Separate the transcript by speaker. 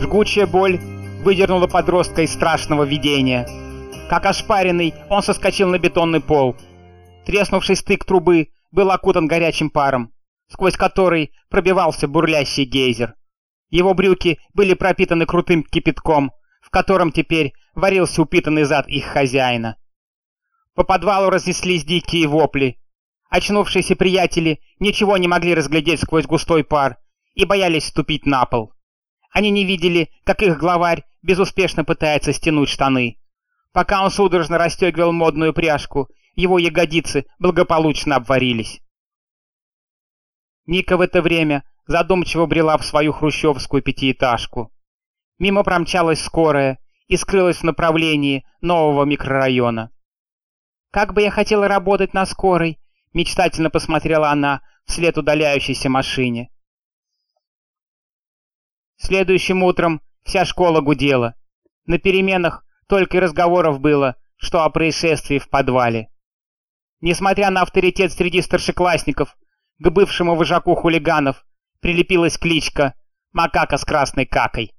Speaker 1: Жгучая боль выдернула подростка из страшного видения. Как ошпаренный, он соскочил на бетонный пол. Треснувший стык трубы был окутан горячим паром, сквозь который пробивался бурлящий гейзер. Его брюки были пропитаны крутым кипятком, в котором теперь варился упитанный зад их хозяина. По подвалу разнеслись дикие вопли. Очнувшиеся приятели ничего не могли разглядеть сквозь густой пар и боялись ступить на пол. Они не видели, как их главарь безуспешно пытается стянуть штаны. Пока он судорожно расстегивал модную пряжку, его ягодицы благополучно обварились. Ника в это время задумчиво брела в свою хрущевскую пятиэтажку. Мимо промчалась скорая и скрылась в направлении нового микрорайона. «Как бы я хотела работать на скорой!» — мечтательно посмотрела она вслед удаляющейся машине. Следующим утром вся школа гудела. На переменах только и разговоров было, что о происшествии в подвале. Несмотря на авторитет среди старшеклассников, к бывшему вожаку хулиганов прилепилась кличка «Макака с красной какой».